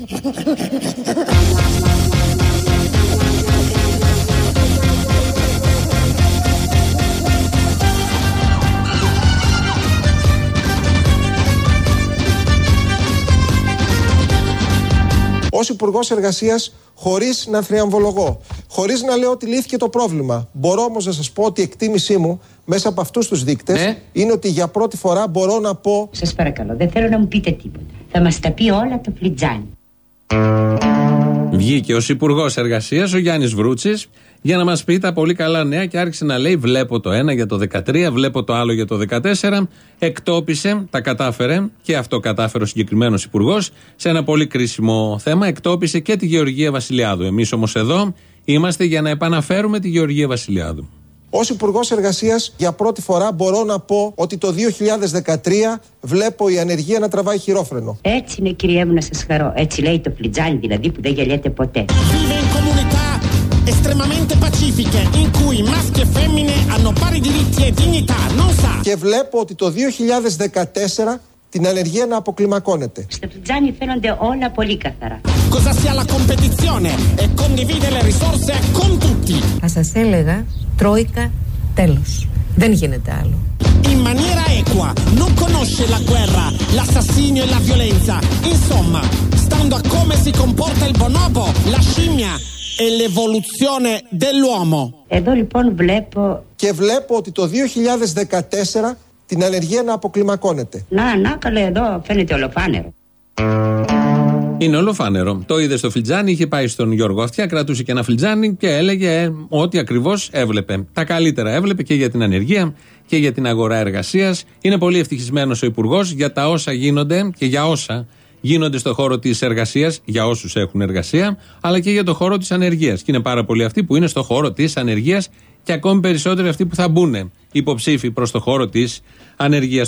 Ω Υπουργός Εργασίας, χωρίς να θριαμβολογώ, χωρίς να λέω ότι λύθηκε το πρόβλημα. Μπορώ όμως να σας πω ότι η εκτίμησή μου μέσα από αυτούς τους δείκτες Ναι. είναι ότι για πρώτη φορά μπορώ να πω. Σας παρακαλώ, δεν θέλω να μου πείτε τίποτα. Θα μας τα πει όλα το φλιτζάνι. Βγήκε ως Υπουργός Εργασίας ο Γιάννης Βρούτσης για να μας πει τα πολύ καλά νέα και άρχισε να λέει: Βλέπω το ένα για το 13, βλέπω το άλλο για το 14. Εκτόπισε, τα κατάφερε και αυτό κατάφερε ο συγκεκριμένος Υπουργός σε ένα πολύ κρίσιμο θέμα. Εκτόπισε και τη Γεωργία Βασιλιάδου. Εμείς όμως εδώ είμαστε για να επαναφέρουμε τη Γεωργία Βασιλιάδου. Ω Υπουργός Εργασίας, για πρώτη φορά μπορώ να πω ότι το 2013 βλέπω η ανεργία να τραβάει χειρόφρενο. Έτσι είναι, κυρία μου, να σας χαρώ. Έτσι λέει το φλιτζάνι, δηλαδή που δεν γελιέται ποτέ. Vive in comunità estremamente pacifiche in cui maschi e femmine hanno pari diritti e dignità, non sa. Και βλέπω ότι το 2014 την αλλεργία να αποκλιμακώνεται. Στα Τζάνι φαίνονται όλα πολύ καθαρά. Κοσα sia la competizione e condivide le risorse con tutti. Θα σα έλεγα, Τρόικα, τέλο. Δεν γίνεται άλλο. In maniera equa, non conosce la guerra, l'assassinio e la violenza. Insomma, stando a come si comporta il bonobo, la scimmia e l'evoluzione dell'uomo. Εδώ λοιπόν βλέπω. Και βλέπω ότι το 2014 την ανεργία να αποκλιμακώνεται. Να, να, καλέ, εδώ φαίνεται ολοφάνερο. Είναι ολοφάνερο. Το είδε στο φλιτζάνι, είχε πάει στον Γιώργο Αυτιά, κρατούσε και ένα φλιτζάνι και έλεγε ε, ό,τι ακριβώς έβλεπε. Τα καλύτερα έβλεπε και για την ανεργία και για την αγορά εργασίας. Είναι πολύ ευτυχισμένος ο Υπουργός για τα όσα γίνονται και για όσα γίνονται στο χώρο της εργασίας, για όσους έχουν εργασία, αλλά και για το χώρο της ανεργίας. Και είναι πάρα πολλοί αυτοί που είναι στο χώρο της ανεργίας και ακόμη περισσότεροι αυτοί που θα μπουν υποψήφοι προς το χώρο της ανεργία.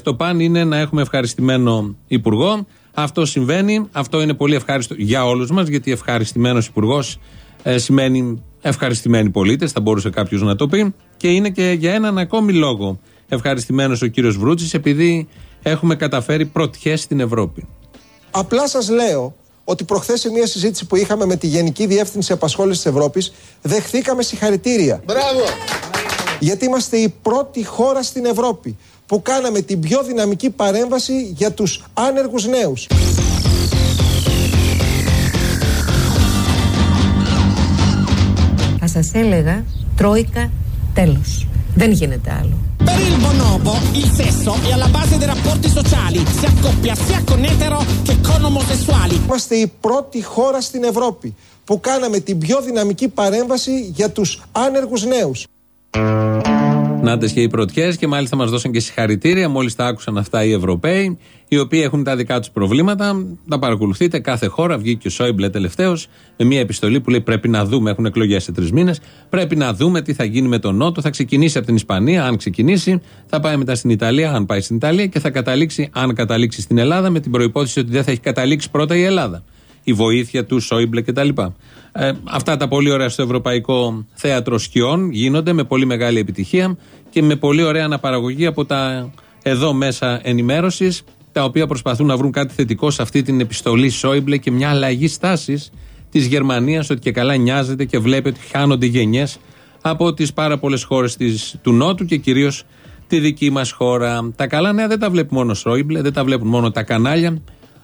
Το παν είναι να έχουμε ευχαριστημένο Υπουργό. Αυτό συμβαίνει. Αυτό είναι πολύ ευχάριστο για όλους μας, γιατί ευχαριστημένος Υπουργός ε, σημαίνει ευχαριστημένοι πολίτες, θα μπορούσε κάποιος να το πει. Και είναι και για έναν ακόμη λόγο ευχαριστημένος ο κύριος Βρούτσης, επειδή έχουμε καταφέρει πρωτιέ στην Ευρώπη. Απλά σας λέω ότι προχθές σε μια συζήτηση που είχαμε με τη Γενική Διεύθυνση Απασχόλησης της Ευρώπης, δεχθήκαμε συγχαρητήρια. Μπράβο! Γιατί είμαστε η πρώτη χώρα στην Ευρώπη που κάναμε την πιο δυναμική παρέμβαση για τους άνεργους νέους. Θα σας έλεγα Τρόικα τέλος. Δεν γίνεται άλλο. Per il bonobo, il sesso è alla base dei rapporti sociali, si accoppia sia con etero che con omosessuali. Είμαστε η πρώτη χώρα στην Ευρώπη που κάναμε την πιο δυναμική παρέμβαση για τους άνεργους νέους. Νάτε και οι πρωτιές και μάλιστα μας δώσαν και συγχαρητήρια. Μόλις τα άκουσαν αυτά οι Ευρωπαίοι, οι οποίοι έχουν τα δικά τους προβλήματα. Τα παρακολουθείτε κάθε χώρα. Βγήκε ο Σόιμπλε τελευταίος με μια επιστολή που λέει: Πρέπει να δούμε, έχουν εκλογές σε τρεις μήνες. Πρέπει να δούμε τι θα γίνει με τον Νότο. Θα ξεκινήσει από την Ισπανία, αν ξεκινήσει. Θα πάει μετά στην Ιταλία, αν πάει στην Ιταλία. Και θα καταλήξει, αν καταλήξει στην Ελλάδα, με την προπόθεση ότι δεν θα έχει καταλήξει πρώτα η Ελλάδα. Η βοήθεια του Σόιμπλε κτλ. Ε, αυτά τα πολύ ωραία στο Ευρωπαϊκό Θέατρο Σκιών γίνονται με πολύ μεγάλη επιτυχία και με πολύ ωραία αναπαραγωγή από τα εδώ μέσα ενημέρωσης, τα οποία προσπαθούν να βρουν κάτι θετικό σε αυτή την επιστολή Σόιμπλε και μια αλλαγή στάσης της Γερμανίας, ότι και καλά νοιάζεται και βλέπει ότι χάνονται γενιές από τις πάρα πολλές χώρες του Νότου και κυρίως τη δική μας χώρα. Τα καλά νέα δεν τα βλέπει μόνο Σόιμπλε, δεν τα βλέπουν μόνο τα κανάλια.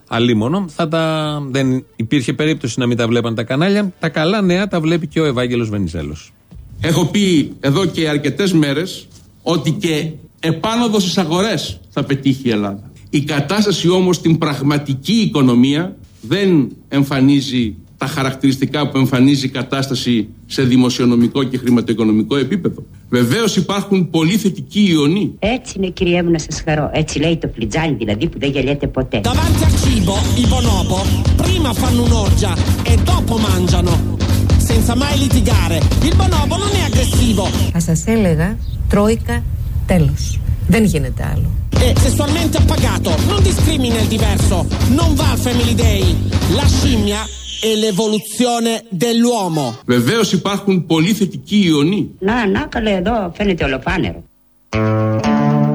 Αλίμονο, θα τα... δεν υπήρχε περίπτωση να μην τα βλέπαν τα κανάλια. Τα καλά νέα τα βλέπει και ο Ευάγγελος Βενιζέλος. Έχω πει εδώ και αρκετές μέρες ότι και επάνωδος στις αγορές θα πετύχει η Ελλάδα. Η κατάσταση όμως στην πραγματική οικονομία δεν εμφανίζει τα χαρακτηριστικά που εμφανίζει η κατάσταση σε δημοσιονομικό και χρηματοοικονομικό επίπεδο. Βεβαίως υπάρχουν πολύ θετικοί ιονοί. Έτσι είναι, κυρία μου, να σας χαρώ. Έτσι λέει το φλιτζάνι, δηλαδή που δεν γελιέται ποτέ. Davanti al cibo, i bonobo prima fanno un'orgia e dopo mangiano, senza mai litigare. Il bonobo non è aggressivo, Θα σας έλεγα Τρόικα τέλος. Δεν γίνεται άλλο. è sessualmente appagato, non discrimina il diverso, non va al Family Day. La scimmia è l'evoluzione dell'uomo. Βεβαίως υπάρχουν πολύ θετικοί ιονοί. Να, να, καλέ, εδώ φαίνεται ολοφάνερο.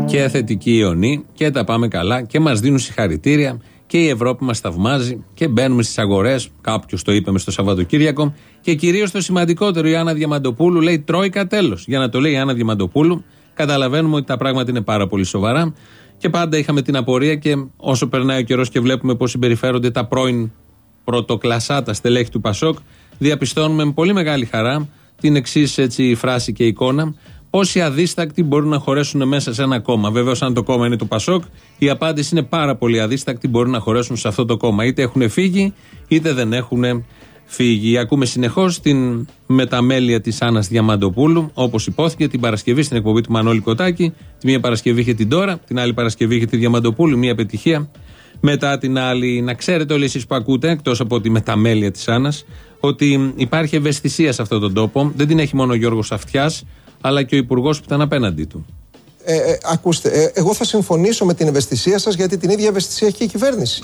Και θετική ιονή και τα πάμε καλά και μας δίνουν συγχαρητήρια και η Ευρώπη μας θαυμάζει και μπαίνουμε στις αγορές. Κάποιος το είπε μες στο Σαββατοκύριακο. Και κυρίως το σημαντικότερο, η Άννα Διαμαντοπούλου λέει Τρόικα τέλος. Για να το λέει η Άννα Διαμαντοπούλου, καταλαβαίνουμε ότι τα πράγματα είναι πάρα πολύ σοβαρά. Και πάντα είχαμε την απορία και όσο περνάει ο καιρός και βλέπουμε πώς συμπεριφέρονται τα πρώην πρωτοκλασάτα στελέχη του Πασόκ, διαπιστώνουμε με πολύ μεγάλη χαρά την εξής φράση και εικόνα. Πόσοι αδίστακτοι μπορούν να χωρέσουν μέσα σε ένα κόμμα; Βεβαίω, αν το κόμμα είναι το Πασόκ, η απάντηση είναι πάρα πολύ αδίστακτοι μπορούν να χωρέσουν σε αυτό το κόμμα. Είτε έχουν φύγει, είτε δεν έχουν φύγει. Ακούμε συνεχώς την μεταμέλεια της Άννας Διαμαντοπούλου, όπως υπόθηκε την Παρασκευή στην εκπομπή του Μανώλη Κοτάκη. Τη μία Παρασκευή είχε την τώρα, την άλλη Παρασκευή είχε τη Διαμαντοπούλου, μία πετυχία. Μετά την άλλη, να ξέρετε όλοι εσείς που ακούτε, εκτός από τη μεταμέλεια της Άννας, ότι υπάρχει ευαισθησία σε αυτόν τον τόπο. Δεν την έχει μόνο ο Γιώργος Αυτιάς, αλλά και ο υπουργός που ήταν απέναντί του. Ε, ε, ακούστε, ε, εγώ θα συμφωνήσω με την ευαισθησία σας γιατί την ίδια ευαισθησία έχει και η κυβέρνηση.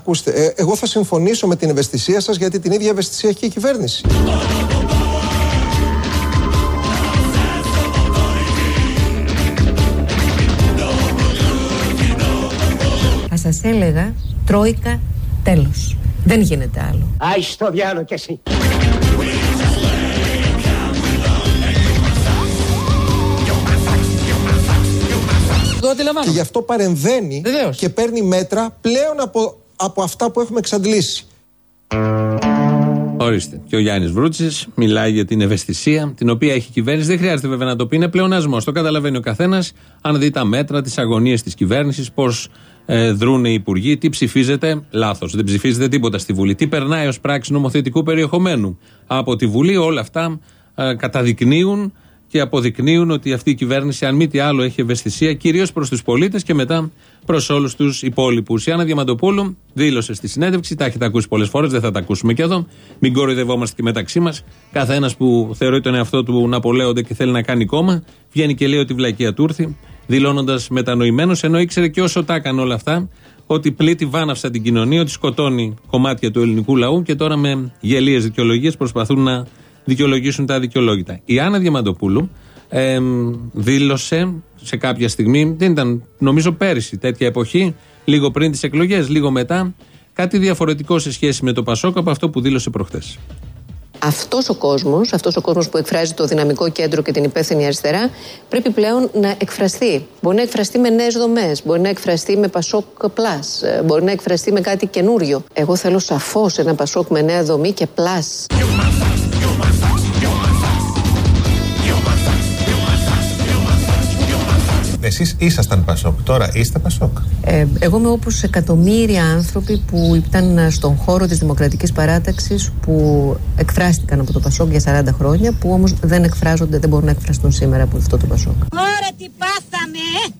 Ακούστε, ε, εγώ θα συμφωνήσω με την ευαισθησία σας γιατί την ίδια ευαισθησία έχει και η κυβέρνηση. Θα σας έλεγα Τρόικα τέλος. Δεν γίνεται άλλο. Άι στο διάλογο κι εσύ. Το αντιλαμβάνω. Και γι' αυτό παρεμβαίνει Βεβαίως. και παίρνει μέτρα πλέον από, από αυτά που έχουμε εξαντλήσει. Ορίστε. Και ο Γιάννης Βρούτσης μιλάει για την ευαισθησία την οποία έχει η κυβέρνηση. Δεν χρειάζεται βέβαια να το πει, είναι πλεονασμός. Το καταλαβαίνει ο καθένας αν δει τα μέτρα, τις αγωνίες της κυβέρνησης, πώς ε, δρούν οι υπουργοί, τι ψηφίζεται. Λάθος. Δεν ψηφίζεται τίποτα στη Βουλή. Τι περνάει ως πράξη νομοθετικού περιεχομένου από τη Βουλή. Όλα αυτά ε, καταδεικνύουν και αποδεικνύουν ότι αυτή η κυβέρνηση, αν μη τι άλλο, έχει ευαισθησία κυρίως προς τους πολίτες και μετά προς όλους τους υπόλοιπους. Η Άννα Διαμαντοπούλου δήλωσε στη συνέντευξη, τα έχετε ακούσει πολλές φορές, δεν θα τα ακούσουμε και εδώ. Μην κοροϊδευόμαστε και μεταξύ μας. Κάθε ένα που θεωρεί τον εαυτό του Ναπολέοντα και θέλει να κάνει κόμμα, βγαίνει και λέει ότι η βλακεία του ήρθε, δηλώνοντας μετανοημένος, ενώ ήξερε και όσο τα έκανε όλα αυτά, ότι πλήττει βάναυσα την κοινωνία, ότι σκοτώνει κομμάτια του ελληνικού λαού και τώρα με γελίες δικαιολογίες προσπαθούν να δικαιολογήσουν τα αδικαιολόγητα. Η Άννα Διαμαντοπούλου εμ, δήλωσε σε κάποια στιγμή, δεν ήταν νομίζω πέρυσι τέτοια εποχή, λίγο πριν τις εκλογές, λίγο μετά, κάτι διαφορετικό σε σχέση με το Πασόκ από αυτό που δήλωσε προχθές. Αυτός ο κόσμος, αυτός ο κόσμος που εκφράζει το δυναμικό κέντρο και την υπεύθυνη αριστερά, πρέπει πλέον να εκφραστεί. Μπορεί να εκφραστεί με νέες δομές, μπορεί να εκφραστεί με Πασόκ Plus, ε, μπορεί να εκφραστεί με κάτι καινούριο. Εγώ θέλω σαφώς ένα Πασόκ με νέα δομή και Plus. Εσείς ήσασταν Πασόκ, τώρα είστε Πασόκ. Ε, εγώ είμαι όπως εκατομμύρια άνθρωποι που ήταν στον χώρο της Δημοκρατικής Παράταξης που εκφράστηκαν από το Πασόκ για 40 χρόνια που όμως δεν εκφράζονται, δεν μπορούν να εκφραστούν σήμερα από αυτό το Πασόκ. Ωραία τι πάθαμε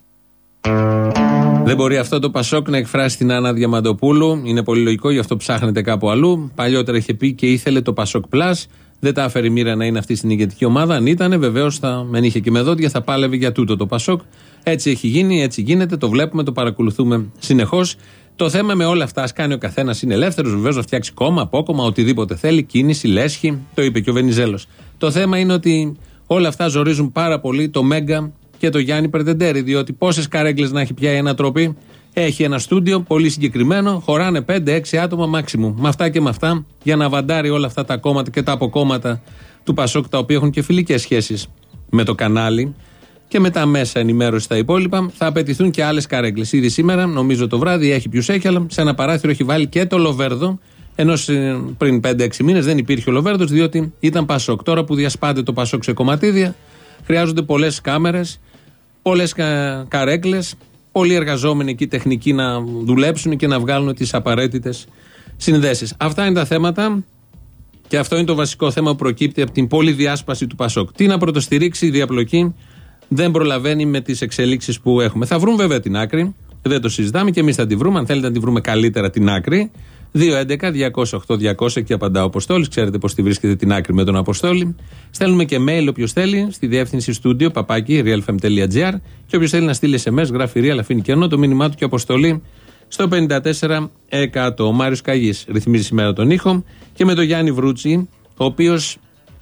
Δεν μπορεί αυτό το Πασόκ να εκφράσει την Άννα Διαμαντοπούλου. Είναι πολύ λογικό, γι' αυτό ψάχνετε κάπου αλλού. Παλιότερα είχε πει και ήθελε το Πασόκ Plus. Δεν τα έφερε η μοίρα να είναι αυτή στην ηγετική ομάδα. Αν ήταν, βεβαίως θα μεν είχε και με δόντια, θα πάλευε για τούτο το Πασόκ. Έτσι έχει γίνει, έτσι γίνεται, το βλέπουμε, το παρακολουθούμε συνεχώς. Το θέμα με όλα αυτά, ας κάνει ο καθένας, είναι ελεύθερος βεβαίως να φτιάξει κόμμα, απόκομμα, οτιδήποτε θέλει, κίνηση, λέσχη. Το είπε και ο Βενιζέλος. Το θέμα είναι ότι όλα αυτά ζορίζουν πάρα πολύ το Μέγκα και το Γιάννη Περτεντέρη. Διότι πόσες καρέγκλε να έχει πια η ανατροπή, έχει ένα στούντιο πολύ συγκεκριμένο, χωράνε 5-6 άτομα μάξιμου. Με αυτά και με αυτά, για να βαντάρει όλα αυτά τα κόμματα και τα αποκόμματα του Πασόκ, τα οποία έχουν και φιλικές σχέσεις με το κανάλι και με τα μέσα ενημέρωσης τα υπόλοιπα, θα απαιτηθούν και άλλες καρέγκλε. Ήδη σήμερα, νομίζω το βράδυ, έχει ποιου έχει, αλλά σε ένα παράθυρο έχει βάλει και το Λοβέρδο. Ενώ σε- πριν 5-6 μήνες δεν υπήρχε ο Λοβέρδος, διότι ήταν Πασόκ. Τώρα που διασπάται το Πασόκ σε κομματίδια, χρειάζονται πολλές κάμερες, πολλές κα, καρέκλε, πολλοί εργαζόμενοι εκεί τεχνικοί να δουλέψουν και να βγάλουν τις απαραίτητες συνδέσεις. Αυτά είναι τα θέματα. Και αυτό είναι το βασικό θέμα που προκύπτει από την πολυδιάσπαση του Πασόκ. Τι να πρωτοστηρίξει η διαπλοκή δεν προλαβαίνει με τις εξελίξεις που έχουμε. Θα βρουν βέβαια την άκρη. Δεν το συζητάμε και εμείς θα τη βρούμε. Αν θέλετε να τη βρούμε καλύτερα την άκρη. 2.11.208.200 και απαντά ο Αποστόλης. Ξέρετε πώ τη βρίσκεται την άκρη με τον Αποστόλη. Στέλνουμε και mail όποιος θέλει στη διεύθυνση στούντιο παπάκι realfm.gr και όποιος θέλει να στείλει SMS, γράφει real, αφήνει κενό το μήνυμά του και αποστολή στο 54%. Ο Μάριος Καγής ρυθμίζει σήμερα τον ήχο και με τον Γιάννη Βρούτσι, ο οποίος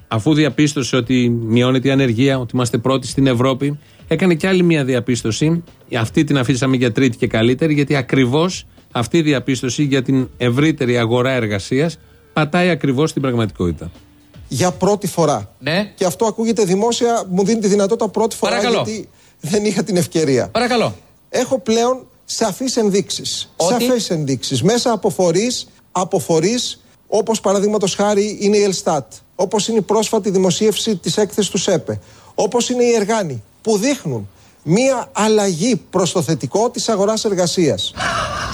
αφού διαπίστωσε ότι μειώνεται η ανεργία, ότι είμαστε πρώτοι στην Ευρώπη, έκανε και άλλη μια διαπίστωση. Αυτή την αφήσαμε για τρίτη και καλύτερη, γιατί ακριβώς αυτή η διαπίστωση για την ευρύτερη αγορά εργασίας πατάει ακριβώς στην πραγματικότητα. Για πρώτη φορά. Ναι. Και αυτό ακούγεται δημόσια, μου δίνει τη δυνατότητα πρώτη φορά Παρακαλώ. γιατί δεν είχα την ευκαιρία. Παρακαλώ. Έχω πλέον σαφείς ενδείξεις. Ότι; Σαφές ενδείξεις. Μέσα από φορείς, από φορείς όπως παραδείγματος χάρη είναι η Ελστάτ, όπως είναι η πρόσφατη δημοσίευση της έκθεσης του ΣΕΠΕ, όπως είναι η Εργάνη, που δείχνουν μία αλλαγή προς το θετικό της αγοράς εργασίας.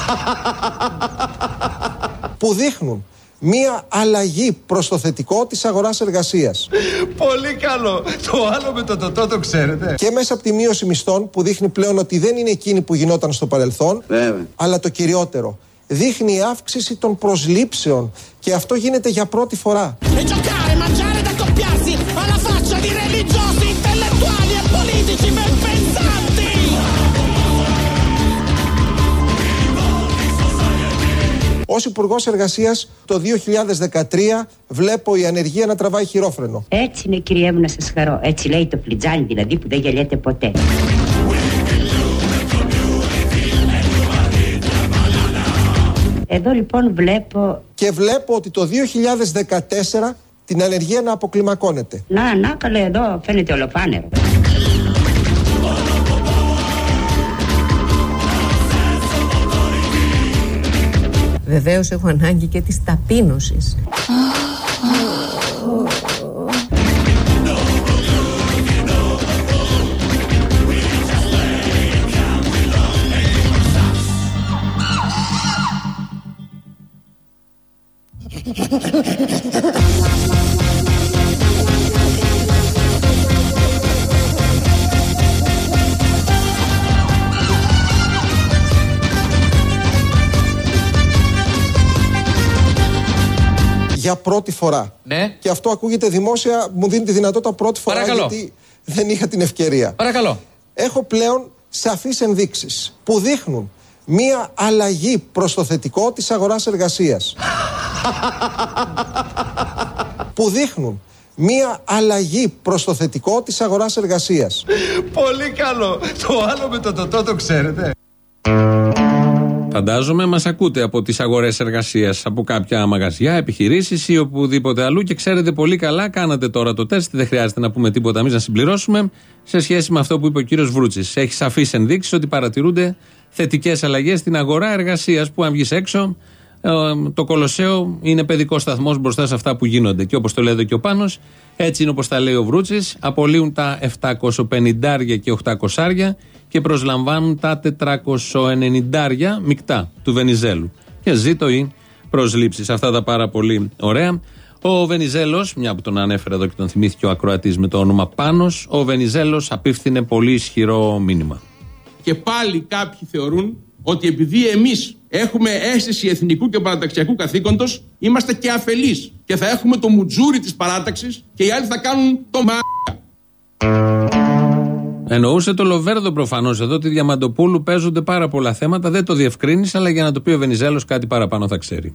που δείχνουν μία αλλαγή προς το θετικό της αγοράς εργασίας. Πολύ καλό. Το άλλο με το τοτό το ξέρετε. Και μέσα από τη μείωση μισθών που δείχνει πλέον ότι δεν είναι εκείνη που γινόταν στο παρελθόν, αλλά το κυριότερο, δείχνει η αύξηση των προσλήψεων και αυτό γίνεται για πρώτη φορά. E giocare, mangiare ed accoppiarsi alla faccia di religiosi, intellettuali e politici Ως Υπουργός Εργασίας το 2013 βλέπω η ανεργία να τραβάει χειρόφρενο. Έτσι είναι κυρία μου να σας χαρώ. Έτσι λέει το φλιτζάνι δηλαδή που δεν γελιέται ποτέ. Εδώ λοιπόν βλέπω... Και βλέπω ότι το 2014 την ανεργία να αποκλιμακώνεται. Να, να καλέ εδώ φαίνεται ολοφάνερο. Βεβαίως έχω ανάγκη και της ταπείνωσης. Για πρώτη φορά. Ναι. Και αυτό ακούγεται δημόσια, μου δίνει τη δυνατότητα πρώτη φορά Παρακαλώ. γιατί δεν είχα την ευκαιρία. Παρακαλώ. Έχω πλέον σαφείς ενδείξεις που δείχνουν μία αλλαγή προς το θετικό της αγοράς εργασίας. που δείχνουν μία αλλαγή προς το θετικό της αγοράς εργασίας. Πολύ καλό. Το άλλο με το τοτό το ξέρετε. Φαντάζομαι μας ακούτε από τις αγορές εργασίας, από κάποια μαγαζιά, επιχειρήσεις ή οπουδήποτε αλλού και ξέρετε πολύ καλά, κάνατε τώρα το τεστ, δεν χρειάζεται να πούμε τίποτα εμείς να συμπληρώσουμε, σε σχέση με αυτό που είπε ο κύριος Βρούτσης. Έχει σαφείς ενδείξεις ότι παρατηρούνται θετικές αλλαγές στην αγορά εργασίας που αν βγεις έξω, ε, το Κολοσσέο είναι παιδικός σταθμός μπροστά σε αυτά που γίνονται. Και όπως το λέει εδώ και ο Πάνος, έτσι είναι όπως τα λέει ο Βρούτσης, απολύουν τα 750 και 800 και προσλαμβάνουν τα 490 μεικτά του Βενιζέλου. Και ζήτω οι προσλήψει. Αυτά τα πάρα πολύ ωραία. Ο Βενιζέλος, μια που τον ανέφερε εδώ και τον θυμήθηκε ο Ακροατής με το όνομα Πάνος, ο Βενιζέλος απίφθινε πολύ ισχυρό μήνυμα. Και πάλι κάποιοι θεωρούν ότι επειδή εμείς έχουμε αίσθηση εθνικού και παραταξιακού καθήκοντος, είμαστε και αφελείς και θα έχουμε το μουτζούρι της παράταξης και οι άλλοι θα κάνουν το μα... Εννοούσε το Λοβέρδο προφανώς εδώ, ότι Διαμαντοπούλου παίζονται πάρα πολλά θέματα. Δεν το διευκρίνησε, αλλά για να το πει ο Βενιζέλος κάτι παραπάνω θα ξέρει.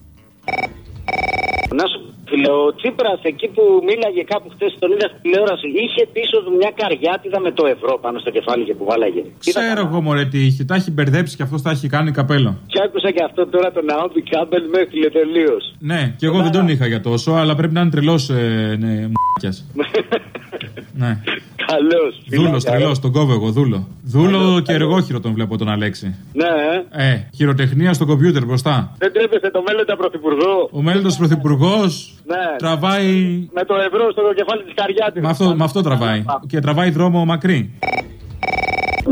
Να σου πω, φίλε, ο Τσίπρας εκεί που μίλαγε κάπου χθες τον είδα στην τηλεόραση, είχε πίσω του μια καριάτιδα με το ευρώ πάνω στο κεφάλι και που βάλαγε. Ξέρω εγώ μωρέ τι είχε. Τα έχει μπερδέψει και αυτό τα έχει κάνει καπέλο. Και άκουσα και αυτό τώρα τον Ναόμπι Κάμπελ μέχρι τελείως. Ναι, και εγώ δεν τον είχα για τόσο, αλλά πρέπει να είναι τρελός ε, ναι, μ***κιας. ναι. Καλό. Δούλο, τρελός, τον κόβω εγώ, δούλο. Δούλο και εργόχειρο τον βλέπω τον Αλέξη. Ναι, ε. Ε, χειροτεχνία στο κομπιούτερ μπροστά. Δεν τρέπεσε το μέλλοντα πρωθυπουργό. Ο μέλλοντος πρωθυπουργός Ναι. τραβάει. Με το ευρώ στο κεφάλι της καριάτιδα. Με αυτό, με αυτό τραβάει. Και τραβάει δρόμο μακρύ.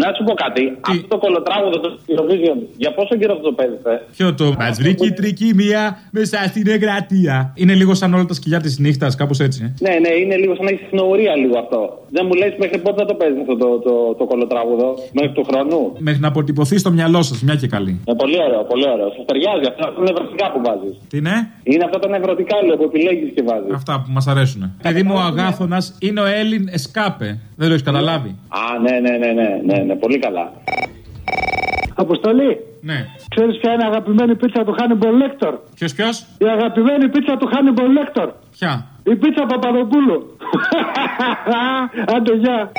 Να σου πω κάτι. Αυτό το κολοτράγουδο το Eurovision, για πόσο καιρό αυτό το παίζετε; Ποιο το. Μας βρήκε η τρικυμία μέσα στην εγκρατεία. Είναι λίγο σαν όλα τα σκυλιά της νύχτας, κάπως έτσι. ε. Ναι, ναι, είναι λίγο σαν να έχεις σνοουρία λίγο αυτό. Δεν μου λες μέχρι πότε θα το παίζεις αυτό το, το, το κολοτράγουδο, μέχρι του χρόνου; Μέχρι να αποτυπωθεί στο μυαλό σας, μια και καλή. Ε, πολύ ωραίο, πολύ ωραίο. Σας ταιριάζει αυτά τα νευρωτικά που βάζεις. Τι είναι; Είναι αυτά τα νευρωτικά λέω που επιλέγεις και βάζεις. Αυτά που μας αρέσουν. Παιδί μου, ο Αγάθονας είναι ο Έλλην Εσκάπε. Δεν το έχεις καταλάβει; Α, ναι, ναι, ναι, ναι, ναι, ναι, πολύ καλά. Αποστολή. Ναι. Ξέρεις ποια είναι η αγαπημένη πίτσα του Hannibal Lecter; Ποιος, ποιος; Η αγαπημένη πίτσα του Hannibal Lecter. Ποια; Η πίτσα Παπαδοπούλου. Άντε, γεια.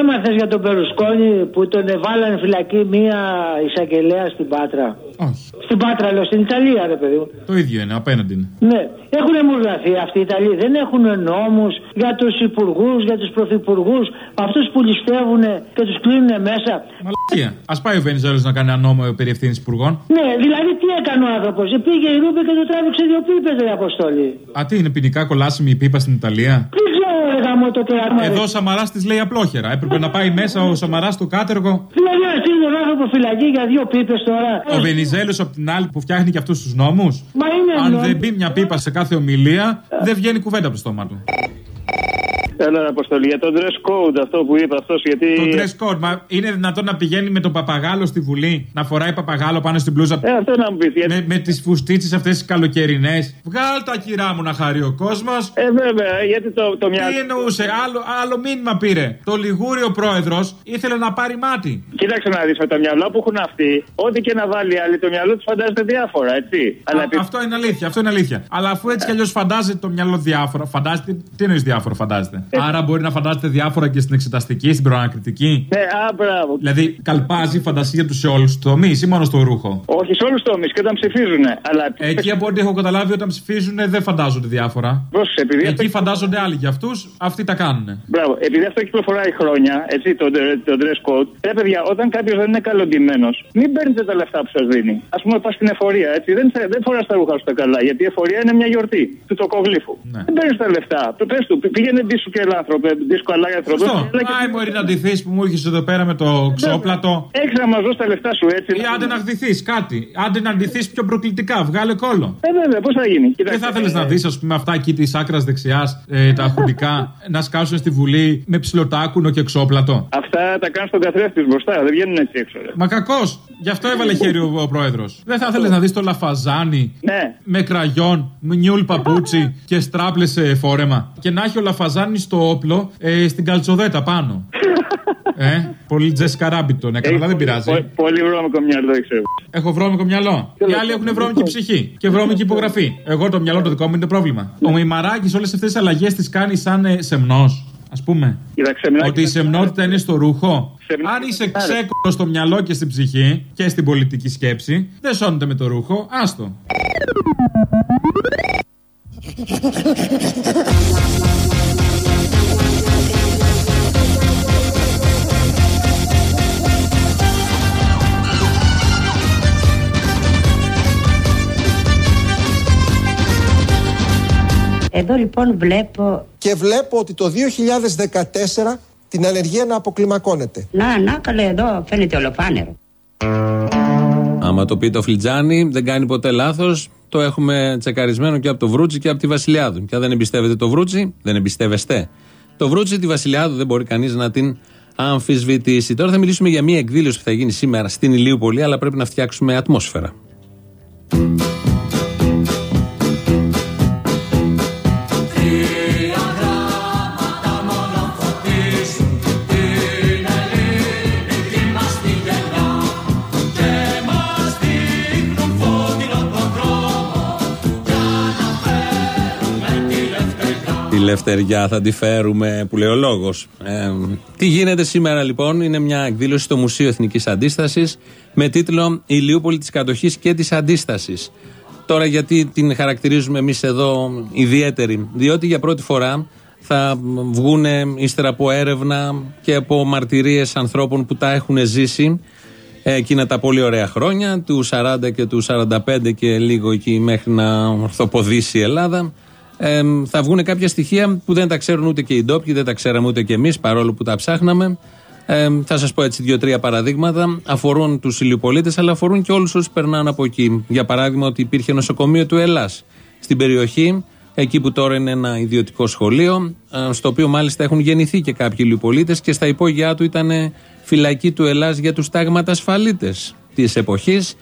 Έμαθες για τον Περουσκόνη που τον εβάλανε φυλακή μία εισαγγελέα στην Πάτρα. Όχι. Στην Πάτρα, λέω, στην Ιταλία, ρε παιδί μου. Το ίδιο είναι, απέναντι είναι. Ναι, έχουν μουργαθεί αυτοί οι Ιταλοί. Δεν έχουν νόμους για τους υπουργούς, για τους πρωθυπουργούς, αυτούς που ληστεύουν και τους κλείνουν μέσα. Μαλακία. Α πάει ο Βενιζέλος να κάνει ένα νόμο περί ευθύνης υπουργών. Ναι, δηλαδή τι έκανε ο άνθρωπος. Πήγε η Ρούμπη και του τράβηξε δύο πίπε, ρε Αποστόλη. Α, τι είναι ποινικά κολάσιμη η πίπα στην Ιταλία; Δεν ξέρω, ρε γαμό το τεράστιο. Εδώ ο Σαμαράς της λέει απλόχερα. Έπρεπε να πάει μέσα ο Σαμαράς στο κάτεργο. Δηλαδή να στείλει τον άνθρωπο φυλακή για δύο πίπες τώρα. Ο Βενιζέλος απ' την άλλη που φτιάχνει και αυτούς τους νόμους. Μα είναι Αν νόμος. δεν μπει μια πίπα σε κάθε ομιλία, δεν βγαίνει κουβέντα από το στόμα του. Έλα, Αποστολή, για το dress code αυτό που είπε αυτός, γιατί. Το dress code, μα είναι δυνατόν να πηγαίνει με τον παπαγάλο στη Βουλή, να φοράει παπαγάλο πάνω στην μπλούζα. Ε, αυτό να μου πεις. Γιατί... Με, με τις φουστίτσες αυτές τις καλοκαιρινές. Βγάλ τα κυρά μου να χαρεί ο κόσμος. Ε, βέβαια, γιατί το, το μυαλό. Τι εννοούσε, άλλο, άλλο μήνυμα πήρε. Το λιγούριο πρόεδρος ήθελε να πάρει μάτι. Κοίταξε να δεις με το μυαλό που έχουν αυτοί, ό,τι και να βάλει άλλη, το μυαλό τους φαντάζεται διάφορα, έτσι. Α, Αυτό είναι αλήθεια, αυτό είναι αλήθεια. Αλλά αφού έτσι κι αλλιώς φαντάζεται το μυαλό διάφορα, φαντάζεται. Τι εννοείς διάφορα, φαντάζεται; Άρα μπορεί να φαντάζεται διάφορα και στην εξεταστική, στην προανακριτική. Ναι, α, μπράβο. Δηλαδή, καλπάζει η φαντασία τους σε όλους τους τομείς ή μόνο στο ρούχο; Όχι σε όλους τους τομείς και όταν ψηφίζουν. Αλλά... Εκεί από ό,τι έχω καταλάβει, όταν ψηφίζουν δεν φαντάζονται διάφορα. Πρόσεξε, επειδή Εκεί αυτό- φαντάζονται άλλοι για αυτούς, αυτοί τα κάνουν. Μπράβο, επειδή αυτό κυκλοφοράει χρόνια, έτσι, το, το dress code. Ρε παιδιά, όταν κάποιος δεν είναι καλοντημένος, μην παίρνετε τα λεφτά που σας δίνει. Α πούμε, πας στην εφορία, έτσι. Δεν, θε- δεν φοράς τα ρούχα σου τα καλά, γιατί η εφορία είναι μια γιορτή του τοκογλύφου. Δεν παίρνεις τα λεφτά. Του πες του, πήγαινε ντύσου και άνθρωπο, ντύσου καλά άνθρωπο. Αυτό. Άι μπορεί να ντυθείς που μου έρχεσαι εδώ πέρα με το ξόπλατο. Έχεις να μας δώσεις τα λεφτά σου έτσι. Ή άντε να γδυθεί κάτι. Άντε να ντυθείς πιο προκλητικά. Βγάλε κόλλο. Ε, βέβαια, πώς θα γίνει. Δεν θα ήθελες να δεις, ας πούμε, αυτά εκεί της άκρας δεξιάς, ε, τα χουντικά, να σκάσουν στη Βουλή με ψιλοτάκουνο και ξόπλατο. Αυτά τα κάνουν στον καθρέφτη μπροστά, δεν βγαίνουν έτσι έξω. Ρε. Μα κακός. Γι' αυτό έβαλε χέρι ο, ο πρόεδρος. Δεν θα ήθελες να δεις το λαφαζάνι Ναι. με κραγιόν, με νιούλ παπούτσι και στράπλες σε φόρεμα. Και να έχει ο λαφαζάνι στο όπλο ε, στην καλτσοδέτα πάνω. ε, πολύ τζεσκαράμπιτο να κάνω, αλλά δεν πειράζει. Πο- Πολύ βρώμικο μυαλό, ξέρω. Έχω βρώμικο μυαλό. Οι άλλοι έχουν βρώμικη ψυχή και βρώμικη υπογραφή. Εγώ το μυαλό το δικό μου είναι το πρόβλημα. Ο Μημαράκης όλες αυτές τις αλλαγές τις κάνει σαν ε, σεμνός. Α πούμε. Κοίταξε, μιλάει- Ότι η σεμνότητα είναι στο ρούχο. Αν είσαι ξέκολο στο μυαλό και στην ψυχή και στην πολιτική σκέψη, δεν σώνεται με το ρούχο. Άστο. Εδώ λοιπόν βλέπω. Και βλέπω ότι το 2014 την ανεργία να αποκλιμακώνεται. Να, να, καλέ, εδώ φαίνεται ολοφάνερο. Άμα το πει το Φλιτζάνι, δεν κάνει ποτέ λάθος. Το έχουμε τσεκαρισμένο και από το Βρούτσι και από τη Βασιλιάδου. Και αν δεν εμπιστεύεται το Βρούτσι, δεν εμπιστεύεστε. Το Βρούτσι, τη Βασιλιάδου δεν μπορεί κανείς να την αμφισβητήσει. Τώρα θα μιλήσουμε για μια εκδήλωση που θα γίνει σήμερα στην Ηλίουπολη, αλλά πρέπει να φτιάξουμε ατμόσφαιρα. Τη λευτεριά θα τη φέρουμε, που λέει ο λόγος. τι γίνεται σήμερα λοιπόν, είναι μια εκδήλωση στο Μουσείο Εθνικής Αντίστασης με τίτλο Ηλιούπολη της Κατοχής και της Αντίστασης. Τώρα, γιατί την χαρακτηρίζουμε εμείς εδώ ιδιαίτερη, Διότι για πρώτη φορά θα βγουν ύστερα από έρευνα και από μαρτυρίες ανθρώπων που τα έχουν ζήσει εκείνα τα πολύ ωραία χρόνια, του 40 και του 45 και λίγο εκεί μέχρι να ορθοποδήσει η Ελλάδα. Ε, θα βγουν κάποια στοιχεία που δεν τα ξέρουν ούτε και οι ντόπιοι, δεν τα ξέραμε ούτε και εμείς παρόλο που τα ψάχναμε. Ε, θα σας πω έτσι δύο-τρία παραδείγματα. Αφορούν τους ηλιοπολίτες αλλά αφορούν και όλους όσους περνάνε από εκεί. Για παράδειγμα ότι υπήρχε νοσοκομείο του Ελλάς στην περιοχή, εκεί που τώρα είναι ένα ιδιωτικό σχολείο, ε, στο οποίο μάλιστα έχουν γεννηθεί και κάποιοι ηλιοπολίτες και στα υπόγειά του ήταν φυλακή του Ελλάς για τους τάγματα ασφαλίτες της εποχής.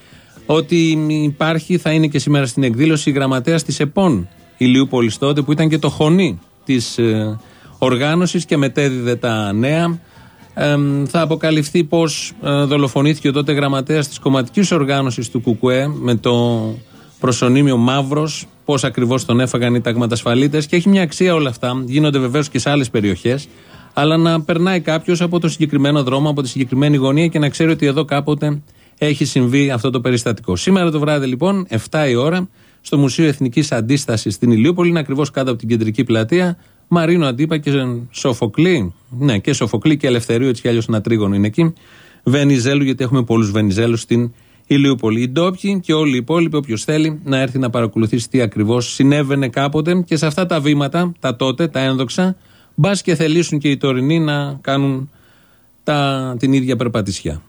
Ότι υπάρχει, θα είναι και σήμερα στην εκδήλωση η γραμματέας της ΕΠΟΝ Ηλιούπολης τότε που ήταν και το χωνί της ε, οργάνωσης και μετέδιδε τα νέα εμ, θα αποκαλυφθεί πώ δολοφονήθηκε ο τότε γραμματέας της κομματικής οργάνωσης του ΚΚΕ με το προσωνύμιο Μαύρος, πώς ακριβώς τον έφαγαν οι ταγματασφαλίτες και έχει μια αξία όλα αυτά. Γίνονται βεβαίως και σε άλλες περιοχές. Αλλά να περνάει κάποιος από το συγκεκριμένο δρόμο, από τη συγκεκριμένη γωνία και να ξέρει ότι εδώ κάποτε έχει συμβεί αυτό το περιστατικό. Σήμερα το βράδυ λοιπόν, 7 η ώρα, στο Μουσείο Εθνικής Αντίστασης στην Ηλιούπολη, είναι ακριβώς κάτω από την κεντρική πλατεία. Μαρίνο Αντίπα και Σοφοκλή. Ναι, και Σοφοκλή και Ελευθερίου, έτσι κι αλλιώς ένα τρίγωνο είναι εκεί. Βενιζέλου, γιατί έχουμε πολλούς Βενιζέλους στην Ηλιούπολη. Οι ντόπιοι και όλοι οι υπόλοιποι, όποιος θέλει, να έρθει να παρακολουθήσει τι ακριβώς συνέβαινε κάποτε και σε αυτά τα βήματα, τα τότε, τα ένδοξα, μπας και θελήσουν και οι τωρινοί να κάνουν τα, την ίδια περπατησιά.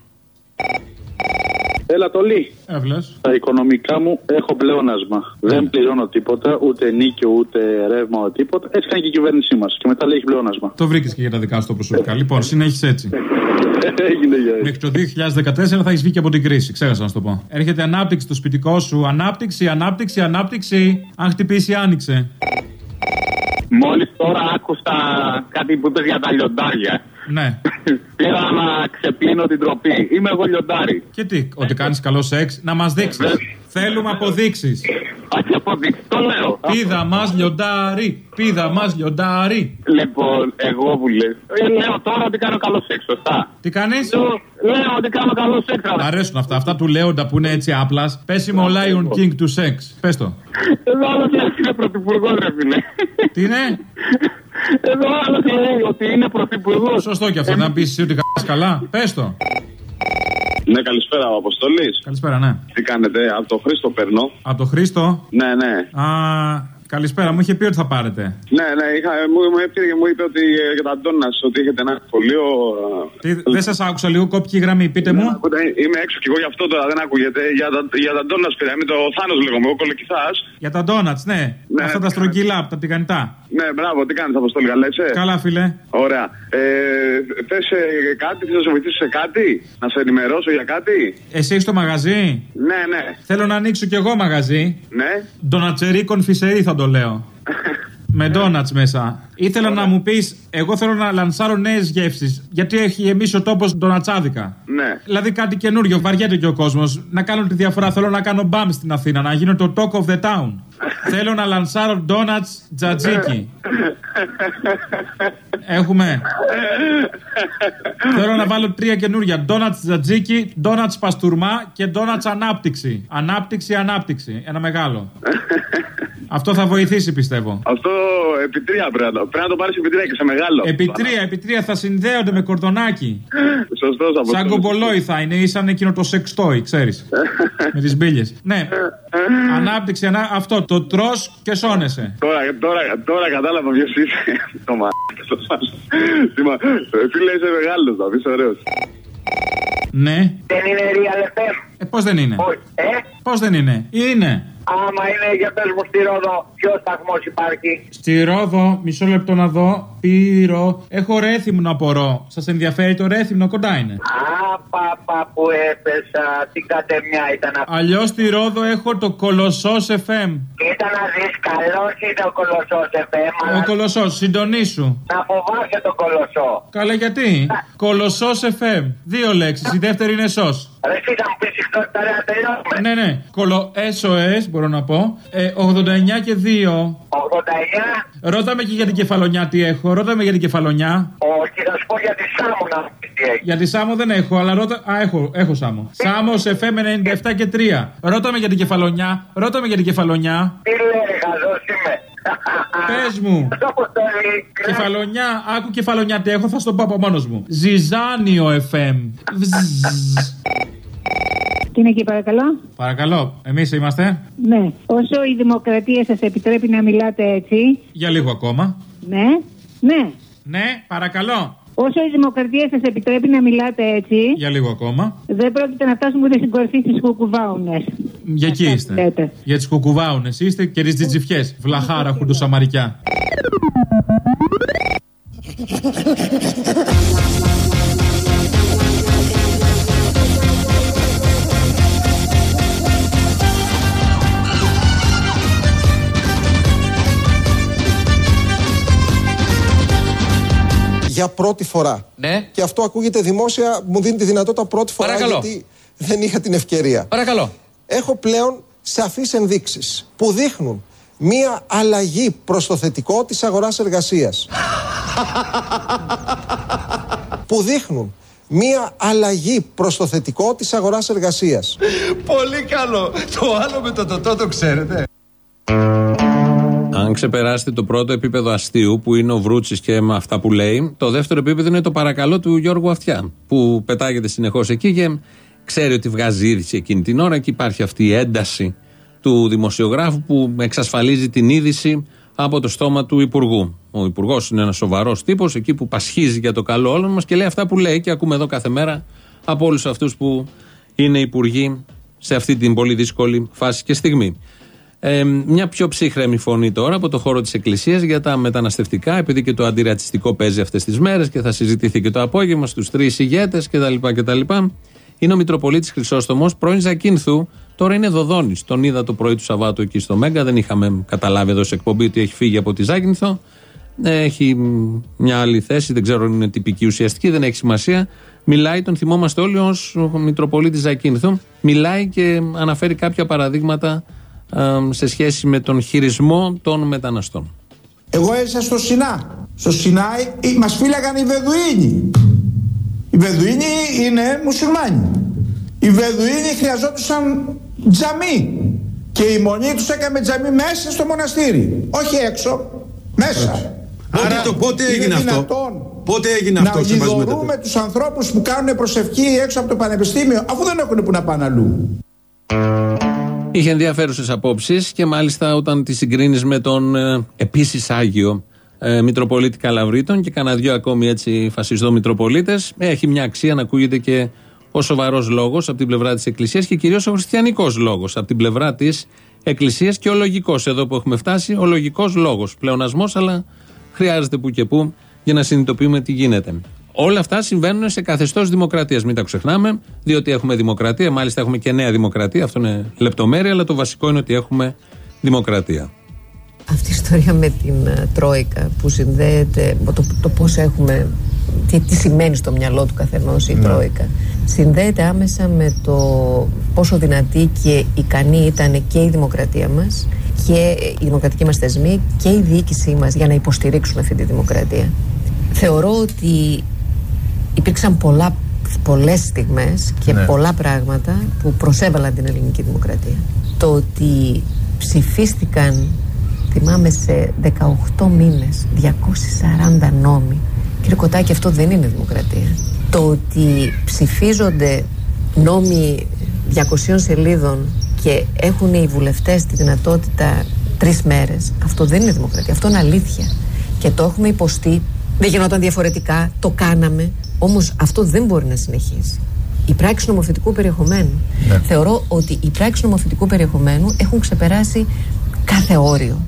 Έλα, Τολί. Έβλες. Τα οικονομικά μου έχω πλεόνασμα. Δεν πληρώνω τίποτα, ούτε νίκιο, ούτε ρεύμα, ούτε τίποτα. Έτσι κάνει και η κυβέρνησή μας. Και μετά λέει έχει πλεόνασμα. Το βρήκες και για τα δικά σου τα προσωπικά. Λοιπόν, συνέχισε έτσι. Έγινε για Μέχρι το 2014 θα έχεις βγει και από την κρίση. Ξέχασα να σου το πω. Έρχεται ανάπτυξη στο σπιτικό σου. Ανάπτυξη, ανάπτυξη, ανάπτυξη. Αν χτυπήσει, άνοιξε. Μόλις τώρα άκουσα κάτι που είπε για τα λιοντάρια. Ναι. Πήρα να ξεπλύνω την τροπή. Είμαι εγώ λιοντάρι. Και τι, ότι κάνεις καλό σεξ, να μας δείξεις. Θέλουμε αποδείξεις. Όχι αποδείξει, το λέω. Πίδα μας λιοντάρι, πίδα μας λιοντάρι. Λοιπόν, εγώ που λες. Λέω τώρα ότι κάνω καλό σεξ, σωστά. Τι κάνεις; Λέω ότι κάνω καλό σεξ. Μ' αρέσουν αυτά. Αυτά του λέοντα που είναι έτσι απλά. Πέσιμο Lion King του σεξ. Πες το. Εδώ άλλος είναι πρωθυπουργός, ρε φίλε. Τι είναι; Εδώ άλλος λέει ότι είναι πρωθυπουργός. Σωστό και αυτό. Να πεις εσύ ότι κάνεις καλά. Πες το. Ναι, καλησπέρα, ο Αποστολή. Καλησπέρα, ναι. Τι κάνετε, από το Χρήστο παίρνω. Από το Χρήστο; Ναι, ναι. Α, καλησπέρα. Μου είχε πει ότι θα πάρετε. Ναι, ναι, είχα, μου, μου, έπαιρε και μου είπε ότι ε, για τα ντόνα ότι έχετε ένα σχολείο. Τι, δεν σας άκουσα λίγο κόπηκε η γραμμή, πείτε μου. Ακούτε, είμαι έξω και εγώ γι' αυτό τώρα δεν ακούγεται. Για τα, για τα ντόνα πήρα. Είμαι το Θάνος λέγομαι, ο κολοκυθάς. Για τα ντόνατ, ναι. Ναι. Αυτά τα στρογγυλά από τα τηγανιτά. Ναι, μπράβο, τι κάνεις, Αποστολή, καλά είσαι. Καλά, φίλε. Ωραία. Ε, Θες κάτι, θες να σε βοηθήσω σε κάτι, να σε ενημερώσω για κάτι; Εσύ έχεις το μαγαζί; Ναι, ναι. Θέλω να ανοίξω κι εγώ μαγαζί. Ναι. Ντονατσερί κονφισερί θα το λέω. Με ντόνατς μέσα. Ήθελα να μου πεις, εγώ θέλω να λανσάρω νέες γεύσεις. Γιατί έχει γεμίσει ο τόπος ντονατσάδικα. Ναι. Δηλαδή κάτι καινούριο, βαριέται και ο κόσμος. Να κάνω τη διαφορά. Θέλω να κάνω μπαμ στην Αθήνα, να γίνω το talk of the town. θέλω να λανσάρω ντόνατς τζατζίκι. Έχουμε. Θέλω να βάλω τρία καινούρια. Ντόνατς τζατζίκι, ντόνατς παστούρμα και ντόνατς ανάπτυξη. Ανάπτυξη, ανάπτυξη. Ένα μεγάλο. Αυτό θα βοηθήσει, πιστεύω. Αυτό επί τρία πρέπει να το, πρέπει να το πάρεις επί τρία και σε μεγάλο. Επί τρία, επί τρία θα συνδέονται με κορδονάκι. Σωστός από Σαν κομπολόι θα είναι ή σαν εκείνο το σεξτόι, ξέρεις. με τις μπύλες. Ναι. Ανάπτυξη, ανά... αυτό. Το τρώ και σώνεσαι. Τώρα, τώρα, τώρα κατάλαβα ποιος είσαι. Το μα. Φίλε, είσαι μεγάλος, θα πεις ωραίος. Ναι. Δεν είναι real FM. Ε, πώς δεν είναι; Ε, Πώς δεν είναι; Είναι. Άμα είναι για πες μου στη Ρόδο, ποιος σταθμός υπάρχει; Στη Ρόδο, μισό λεπτό να δω. Πύρο. Έχω ρέθυμνο απορώ. Σας ενδιαφέρει το ρέθυμνο, κοντά είναι. Α, παπα που έπεσα, την κατεμιά ήταν αυτή. Αλλιώς στη Ρόδο έχω το κολοσσός FM. Κοίτα να δεις, καλός είναι ο κολοσσός FM, Ο αλλά κολοσσός, συντονίσου. να φοβάσαι τον κολοσσό. Καλά, γιατί; Κολοσσός FM. Δύο λέξεις. Η δεύτερη είναι σος. Ρε εσύ θα μου πεις συχνότητα, ρε, να τελειώσουμε. Ναι, ναι. Κολο SOS μπορώ να πω. Ε, 89 και 2. 89, Ρώτα με και για την κεφαλονιά τι έχω. Ρώτα με για την κεφαλονιά. όχι, θα σου πω για τη Σάμου να πεις τι έχει. Για τη Σάμο δεν έχω, αλλά ρώτα. Α, έχω, έχω Σάμο. Σάμο FM 97 και 3. Ρώτα με για την κεφαλονιά. Ρώτα με για την κεφαλονιά. Τι λέει, χαζός είμαι. Πες μου. Πώς αποστολή. Κεφαλονιά, άκου κεφαλονιά τι έχω, θα στο πω από μόνος μου. Ζυζάνιο FM. Βζζζ. Τι είναι εκεί, παρακαλώ; Παρακαλώ, εμείς είμαστε. Ναι. Όσο η δημοκρατία σας επιτρέπει να μιλάτε έτσι. Για λίγο ακόμα. Ναι. Ναι. Ναι, παρακαλώ. Όσο η δημοκρατία σας επιτρέπει να μιλάτε έτσι. Για λίγο ακόμα. Δεν πρόκειται να φτάσουμε ούτε στην κορυφή τη κουκουβάουνες. Για εκεί είστε. Για τις κουκουβάουνες είστε και τις τζιτζιφιές. Βλαχάρα χουντοσαμαρικιά. Για πρώτη φορά. Ναι. Και αυτό ακούγεται δημόσια, μου δίνει τη δυνατότητα πρώτη φορά Παρακαλώ. γιατί δεν είχα την ευκαιρία. Παρακαλώ. Έχω πλέον σαφείς ενδείξεις που δείχνουν μία αλλαγή προς το θετικό της αγοράς εργασίας. που δείχνουν μία αλλαγή προς το θετικό της αγοράς εργασίας. Πολύ καλό. Το άλλο με το τοτό το ξέρετε. Αν ξεπεράσετε το πρώτο επίπεδο αστείου που είναι ο Βρούτσης και με αυτά που λέει, το δεύτερο επίπεδο είναι το παρακαλώ του Γιώργου Αυτιά. Που πετάγεται συνεχώς εκεί και ξέρει ότι βγάζει είδηση εκείνη την ώρα και υπάρχει αυτή η ένταση του δημοσιογράφου που εξασφαλίζει την είδηση από το στόμα του Υπουργού. Ο Υπουργός είναι ένας σοβαρός τύπος, εκεί που πασχίζει για το καλό όλων μας και λέει αυτά που λέει και ακούμε εδώ κάθε μέρα από όλους αυτούς που είναι υπουργοί σε αυτή την πολύ δύσκολη φάση και στιγμή. Ε, μια πιο ψύχρεμη φωνή τώρα από το χώρο της Εκκλησίας για τα μεταναστευτικά, επειδή και το αντιρατσιστικό παίζει αυτές τις μέρες και θα συζητηθεί και το απόγευμα στους τρεις ηγέτες κτλ. κτλ. Είναι ο Μητροπολίτης Χρυσόστομος, πρώην Ζακίνθου, τώρα είναι Δοδόνης. Τον είδα το πρωί του Σαββάτου εκεί στο Μέγκα, δεν είχαμε καταλάβει εδώ σε εκπομπή ότι έχει φύγει από τη Ζάκυνθο. Ε, Έχει μ, μια άλλη θέση, δεν ξέρω αν είναι τυπική ουσιαστική, δεν έχει σημασία. Μιλάει, τον θυμόμαστε όλοι ως Μητροπολίτη Ζακίνθου. Μιλάει και αναφέρει κάποια παραδείγματα ε, σε σχέση με τον χειρισμό των μεταναστών. Εγώ έζησα στο Σινά. Στο Σινάι ε, μας φύλαγαν οι Βεδουίνοι. Οι Βεδουίνοι είναι μουσουλμάνοι. Οι Βεδουίνοι χρειαζόντουσαν τζαμί. Και η μονή τους έκανε τζαμί μέσα στο μοναστήρι. Όχι έξω. Μέσα. Άρα το πότε είναι έγινε αυτό; δυνατόν Πότε έγινε να αυτό, Σεβασμιότατε. γιδωρούμε τους ανθρώπους που κάνουν προσευχή έξω από το πανεπιστήμιο αφού δεν έχουν που να πάνε αλλού. Είχε ενδιαφέρουσες απόψεις και μάλιστα όταν τη συγκρίνεις με τον ε, επίσης Άγιο ε, Μητροπολίτη Καλαβρίτων και κανένα δυο ακόμη έτσι φασιστό Μητροπολίτες, έχει μια αξία να ακούγεται και ο σοβαρός λόγος από την πλευρά της Εκκλησίας και κυρίως ο χριστιανικός λόγος από την πλευρά της Εκκλησίας και ο λογικός εδώ που έχουμε φτάσει, ο λογικός λόγος. Πλεονασμός, αλλά χρειάζεται που και που για να συνειδητοποιούμε τι γίνεται. Όλα αυτά συμβαίνουν σε καθεστώς δημοκρατίας. Μην τα ξεχνάμε, διότι έχουμε δημοκρατία. Μάλιστα, έχουμε και νέα δημοκρατία. Αυτό είναι λεπτομέρεια, αλλά το βασικό είναι ότι έχουμε δημοκρατία. Αυτή η ιστορία με την ε, Τρόικα που συνδέεται, το, το πώς έχουμε, τι, τι σημαίνει στο μυαλό του καθενός η Τρόικα, συνδέεται άμεσα με το πόσο δυνατή και ικανή ήταν και η δημοκρατία μας και οι δημοκρατικοί μας θεσμοί και η διοίκησή μας για να υποστηρίξουν αυτή τη δημοκρατία. Θεωρώ ότι υπήρξαν πολλά, πολλές στιγμές και Ναι. πολλά πράγματα που προσέβαλαν την ελληνική δημοκρατία. Το ότι ψηφίστηκαν, θυμάμαι σε 18 μήνες, 240 νόμοι. Κύριε Κοτάκη, αυτό δεν είναι δημοκρατία. Το ότι ψηφίζονται νόμοι 200 σελίδων και έχουν οι βουλευτές τη δυνατότητα τρεις μέρες, αυτό δεν είναι δημοκρατία, αυτό είναι αλήθεια. Και το έχουμε υποστεί, δεν γινόταν διαφορετικά, το κάναμε, όμως αυτό δεν μπορεί να συνεχίσει. Οι πράξει νομοθετικού περιεχομένου. Θεωρώ ότι οι πράξεις νομοθετικού περιεχομένου έχουν ξεπεράσει κάθε όριο.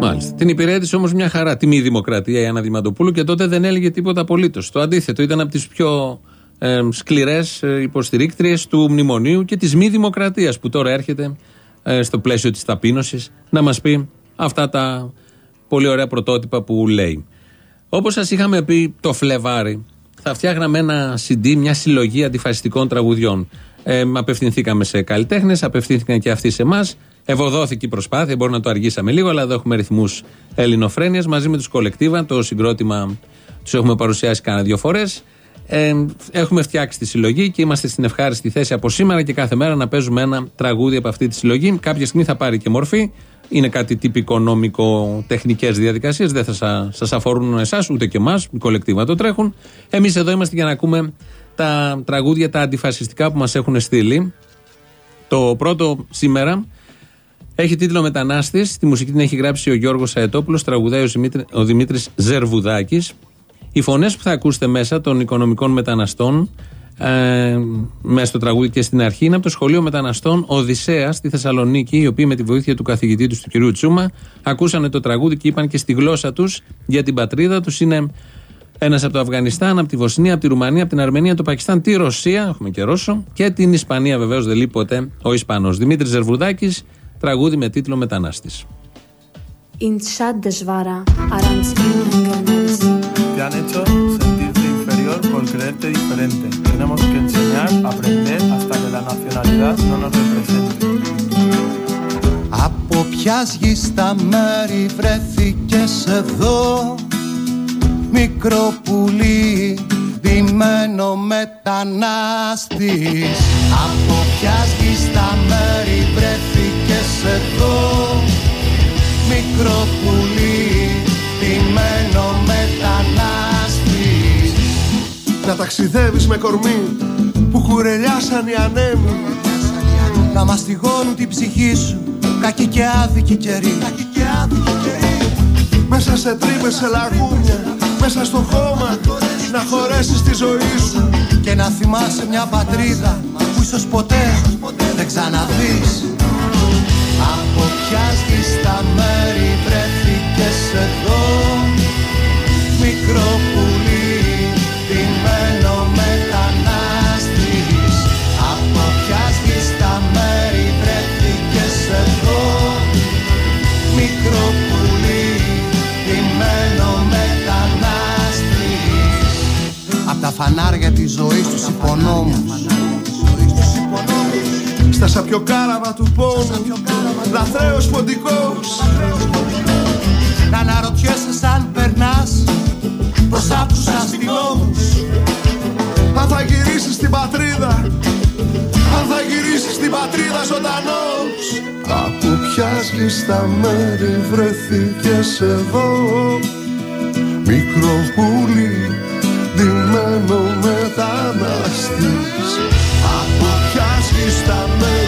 Μάλιστα. Την υπηρέτησε όμως μια χαρά τιμή δημοκρατία η Άννα Δημαντοπούλου και τότε δεν έλεγε τίποτα απολύτως. Το αντίθετο, ήταν από τις πιο ε, σκληρές υποστηρίκτριες του μνημονίου και της μη δημοκρατίας που τώρα έρχεται ε, στο πλαίσιο της ταπείνωσης να μας πει αυτά τα πολύ ωραία πρωτότυπα που λέει. Όπως σας είχαμε πει το Φλεβάρι, θα φτιάχναμε ένα CD, μια συλλογή αντιφασιστικών τραγουδιών. Ε, απευθυνθήκαμε σε καλλιτέχνες, απευθύνθηκαν και αυτοί σε εμάς. Ευωδόθηκε η προσπάθεια, μπορεί να το αργήσαμε λίγο, αλλά εδώ έχουμε ρυθμούς ελληνοφρένειας μαζί με τους κολεκτίβα. Το συγκρότημα τους έχουμε παρουσιάσει κάνα δύο φορές. Ε, έχουμε φτιάξει τη συλλογή και είμαστε στην ευχάριστη θέση από σήμερα και κάθε μέρα να παίζουμε ένα τραγούδι από αυτή τη συλλογή. Κάποια στιγμή θα πάρει και μορφή. Είναι κάτι τυπικό νόμικο τεχνικές διαδικασίες. Δεν θα σα αφορούν εσάς ούτε και εμάς. Οι κολεκτίβα το τρέχουν. Εμείς εδώ είμαστε για να ακούμε τα τραγούδια τα αντιφασιστικά που μας έχουν στείλει. Το πρώτο σήμερα έχει τίτλο Μετανάστης. Τη μουσική την έχει γράψει ο Γιώργος Αετόπουλος. Τραγουδάει ο, Δημήτρη, ο Δημήτρης Ζερβουδάκης. Οι φωνές που θα ακούσετε μέσα των οικονομικών μεταναστών, ε, μέσα στο τραγούδι και στην αρχή είναι από το σχολείο μεταναστών Οδυσσέας στη Θεσσαλονίκη, οι οποίοι με τη βοήθεια του καθηγητή τους, του κ. Τσούμα, ακούσαν το τραγούδι και είπαν και στη γλώσσα τους για την πατρίδα τους. Είναι ένας από το Αφγανιστάν, από τη Βοσνία, από τη Ρουμανία, από την Αρμενία, το Πακιστάν, τη Ρωσία, έχουμε και Ρώσο, και την Ισπανία βεβαίως δεν λείπει ποτέ ο Ισπανός. Δημήτρης Ζερβουδάκης, τραγούδι με τίτλο Μετανάστης. In inferior por creerte diferente. Tenemos que enseñar, aprender hasta que la nacionalidad no nos represente. Από ποιας γης στα μέρη βρέθηκες εδώ Μικρό πουλί ντυμένο μετανάστης Από ποιας γης στα μέρη βρέθηκες εδώ Μικρό πουλί ντυμένο Να ταξιδεύεις με κορμί που κουρελιάσαν οι ανέμοι. Να μαστιγώνουν την ψυχή σου κακή και άδικη καιρή Μέσα σε τρύπες, σε λαγούμια Μέσα στο χώμα Να χωρέσεις τη ζωή σου. Και να θυμάσαι μια πατρίδα Που ίσως ποτέ δεν ξαναδείς. Από ποια γη στα μέρη βρέθηκες εδώ Μικρό πουλί φανάρια της ζωής τους υπονόμους. Στα σαπιοκάραβα του πόνου Λαθρέος ποντικός. Να αναρωτιέσαι σαν περνάς Μπροστά τους αστυνόμους Αν θα γυρίσεις στην πατρίδα Αν θα γυρίσεις στην πατρίδα ζωντανός. Από ποια γη στα μέρη βρεθήκες εδώ. Μικρό πουλί ντυμένο μετανάστης Από ποια γη στα μέρη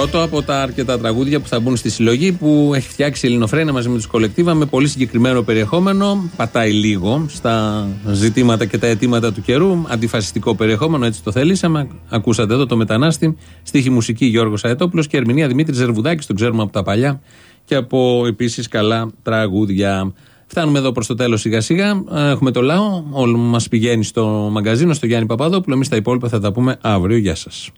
πρώτο από τα αρκετά τραγούδια που θα μπουν στη συλλογή που έχει φτιάξει η Ελληνοφρένα μαζί με τους κολεκτίβα με πολύ συγκεκριμένο περιεχόμενο. Πατάει λίγο στα ζητήματα και τα αιτήματα του καιρού. Αντιφασιστικό περιεχόμενο, έτσι το θέλησαμε. Ακούσατε εδώ το μετανάστη. Στίχη μουσική Γιώργος Αετόπουλος και ερμηνεία Δημήτρη Ζερβουδάκης. Τον ξέρουμε από τα παλιά και από επίσης καλά τραγούδια. Φτάνουμε εδώ προς το τέλος σιγά σιγά. Έχουμε το λαό. Όλο μας πηγαίνει στο μαγκαζίνο, στο Γιάννη Παπαδόπουλο. Εμείς τα υπόλοιπα θα τα πούμε αύριο. Γεια σας.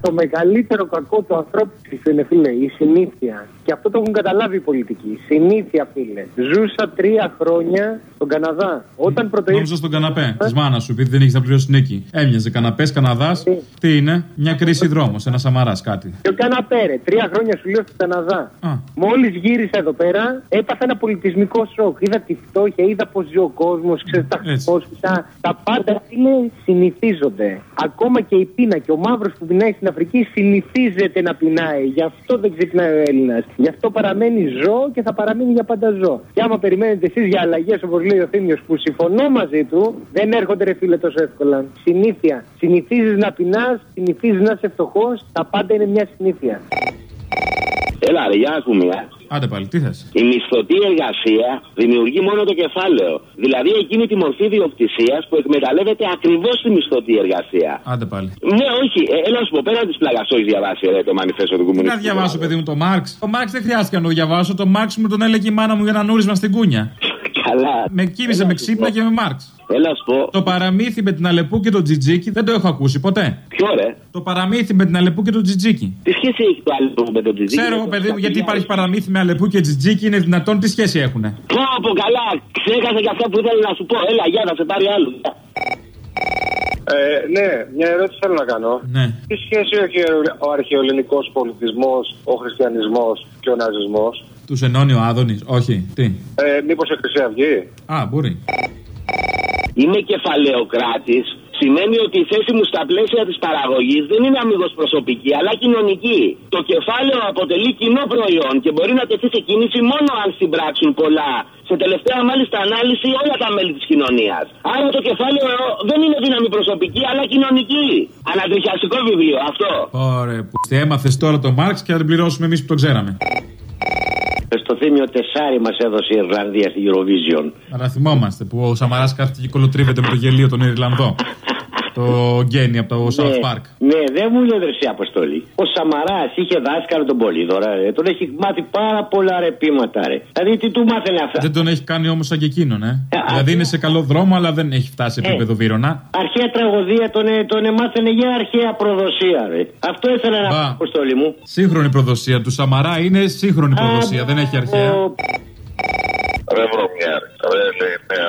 Το μεγαλύτερο κακό του ανθρώπου είναι, φίλε, η συνήθεια. Και αυτό το έχουν καταλάβει οι πολιτικοί. Συνήθεια, φίλε. Ζούσα τρία χρόνια στον Καναδά. Όταν πρωτοήρθε. Νόμιζα στον καναπέ της μάνας σου, επειδή δεν έχεις να πληρώσεις την νίκη. Έμοιαζε καναπές, Καναδάς. Τι; Είναι, μια κρίση δρόμος, ένας σαμαράς κάτι. Και ο καναπέ, ρε. Τρία χρόνια σου λέω στον Καναδά. Μόλις γύρισα εδώ πέρα, έπαθα ένα πολιτισμικό σοκ. Είδα τη φτώχεια, είδα πώς ζει ο κόσμος, ξέρεις τα χώspita. Τα πάντα, φίλε, συνηθίζονται. Ακόμα και η πείνα και ο μαύρος που πεινάει στην Αφρική συνηθίζεται να πεινάει. Γι' αυτό δεν ξυπνάει ο Έλληνας. Γι' αυτό παραμένει ζώο και θα παραμείνει για πάντα ζώο. Και άμα περιμένετε εσείς για αλλαγές, όπως λέει ο Θήμιος, που συμφωνώ μαζί του, δεν έρχονται ρε φίλε τόσο εύκολα. Συνήθεια. Συνηθίζεις να πεινάς, συνηθίζεις να είσαι φτωχός, τα πάντα είναι μια συνήθεια. Έλα, ρε, για να ακούμε. ε. Άντε πάλι, τι θες; Η μισθωτή εργασία δημιουργεί μόνο το κεφάλαιο. Δηλαδή εκείνη τη μορφή διοκτησίας που εκμεταλλεύεται ακριβώς τη μισθωτή εργασία. Άντε πάλι. Ναι, όχι, ε, έλα να σου πω πέρα της πλάκα, το έχεις διαβάσει ρε, το μανιφέστο του Τι κομμουνιστικού. να διαβάσω, παιδί μου, το Μάρξ. Το Μάρξ δεν χρειάστηκε να το διαβάσω. Το Μάρξ μου τον έλεγε η μάνα μου για ένα νούρισμα στην κούνια. Καλά. Με κοίμησε με ξύπνα και με Μάρξ. Έλα σου πω. Το παραμύθι με την Αλεπού και τον Τζιτζίκι δεν το έχω ακούσει ποτέ. Ποιο ρε; Το παραμύθι με την Αλεπού και τον Τζιτζίκι. Τι σχέση έχει το Αλεπού με τον Τζιτζίκι. Ξέρω, παιδί μου, γιατί υπάρχει παραμύθι με Αλεπού και Τζιτζίκι, είναι δυνατόν, τι σχέση έχουνε; Πω από καλά. Ξέχασα και αυτά που ήθελα να σου πω. Έλα, για να σε πάρει άλλο. Ε, ναι, μια ερώτηση θέλω να κάνω. Ναι. Τι σχέση έχει ο αρχαιοελληνικός πολιτισμός, ο χριστιανισμός και ο ναζισμός; Τους ενώνει ο Άδωνης, όχι. Τι; Ε, Μήπως η Χρυσή Αυγή. Α, μπορεί. Είμαι κεφαλαιοκράτης. Σημαίνει ότι η θέση μου στα πλαίσια της παραγωγής δεν είναι αμυγός προσωπική, αλλά κοινωνική. Το κεφάλαιο αποτελεί κοινό προϊόν και μπορεί να τεθεί σε κίνηση μόνο αν συμπράξουν πολλά. Σε τελευταία μάλιστα ανάλυση όλα τα μέλη της κοινωνίας. Άρα το κεφάλαιο δεν είναι δύναμη προσωπική, αλλά κοινωνική. Ανατριχιαστικό βιβλίο, αυτό. Ωραία, που έμαθες τώρα το Μάρξ και θα την πληρώσουμε εμείς που το ξέραμε. Στο θύμιο Τεσάρι μας έδωσε η Ιρλανδία στην Eurovision. Αλλά θυμόμαστε που ο Σαμαράς κάθεται και κολοτρίβεται με το γελίο τον Ιρλανδό. το Γκένι από το South Park. Ναι, δεν μου λέει αδερφή Αποστολή. Ο Σαμαράς είχε δάσκαλο τον Πολύδωρα, ρε. Τον έχει μάθει πάρα πολλά ρεπήματα, ρε. Δηλαδή τι του μάθαινε αυτά; Δεν τον έχει κάνει όμως σαν και εκείνον, ε. δηλαδή είναι σε καλό δρόμο, αλλά δεν έχει φτάσει σε επίπεδο βύρονα. Αρχαία τραγωδία τον, ε, τον εμάθαινε για αρχαία προδοσία, ρε. Αυτό ήθελα να πω, Αποστολή μου. Σύγχρονη προδοσία του Σαμαρά είναι σύγχρονη προδοσία, δεν έχει αρχαία. Ρε βρωμιάρη, ρε λέει ναι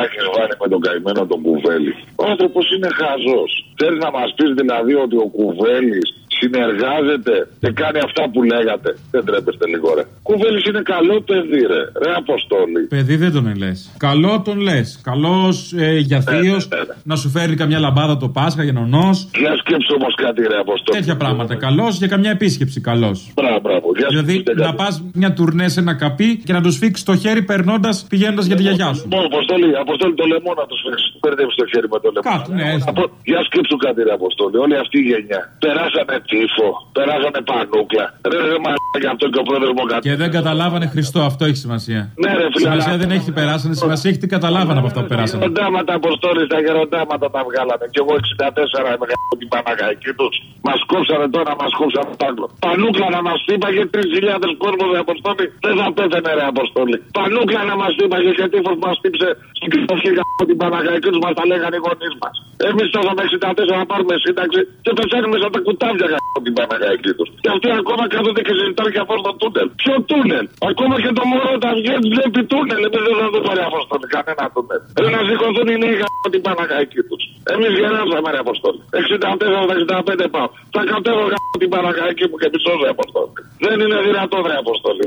άνθρωπε. Τα έχει βάλει με τον καημένο τον Κουβέλης. Ο άνθρωπος είναι χαζός. Θέλεις να μας πεις δηλαδή ότι ο Κουβέλης συνεργάζεται και κάνει αυτά που λέγατε. Δεν τρέπεστε λίγο, ρε. Κουβέλης είναι καλό παιδί, ρε. Ρε Αποστόλη. Παιδί δεν τον λες. Καλό τον λες. Καλός ε, για θείο να σου φέρει καμιά λαμπάδα το Πάσχα για νονό. Για σκέψου όμως κάτι, ρε Αποστόλη. Τέτοια πράγματα. Καλός για καμιά επίσκεψη. Καλός. Μπράβο, μπράβο. Για δηλαδή να πας μια τουρνέ σε ένα καπί και να τους σφίξει το χέρι περνώντας πηγαίνοντας για τη γιαγιά σου. Μόνο Αποστόλη, Αποστόλη το λαιμό να τους σφίξει. Μπερδεύεις το χέρι με το λαιμό. Κάτω, ναι, Από... Για σκέψου κάτι, ρε Αποστόλη. Όλη αυτή η γενιά περάσανε τύφο, περάσανε πανούκλα. Ρε, ρε, μα για αυτό και ο πρόεδρο μου κάτι. Και δεν καταλάβανε Χριστό, αυτό έχει σημασία. Ναι, ρε, φίλε. Σημασία δεν έχει τι περάσανε, σημασία έχει τι καταλάβανε από αυτά που περάσανε. Τα γεροντάματα, Αποστόλη, τα γεροντάματα τα βγάλανε. Και εγώ 64 είμαι γαμπό την Παναγαϊκή τους. Μας κόψανε τώρα, μας κόψανε τ' άλλο. Πανούκλα να μας είπαγε 3.000 κόσμος, ρε Αποστόλη. Δεν θα πέθανε, ρε Αποστόλη. Πανούκλα να μας είπαγε και τύφο μας τύψε στην κοινωνία γαμπό την Παναγαϊκή τους. Μας τα λέγανε οι γονείς μας. Εμείς φτάσαμε 64 να πάρουμε σύνταξη και πεθαίνουμε σαν τα κουτάβια γαμπό την Παναγαϊκή τους. Και αυτοί ακόμα κάθονται και συζητάνε για αυτό το τούνελ. Ποιο τούνελ; Ακόμα και το μωρό τα βγαίνει βλέπει τούνελ. Εμείς δεν θα δούμε ρε Αποστόλη κανένα τούνελ. Πρέπει να σηκωθούν οι νέοι γαμπό την Παναγαϊκή τους. Εμείς γεράσαμε ρε Αποστόλη. 64-65 πάω. Θα κατέβω γαμπό την Παναγαϊκή μου και μισό ρε Αποστόλη. Δεν είναι δυνατόν ρε Αποστόλη.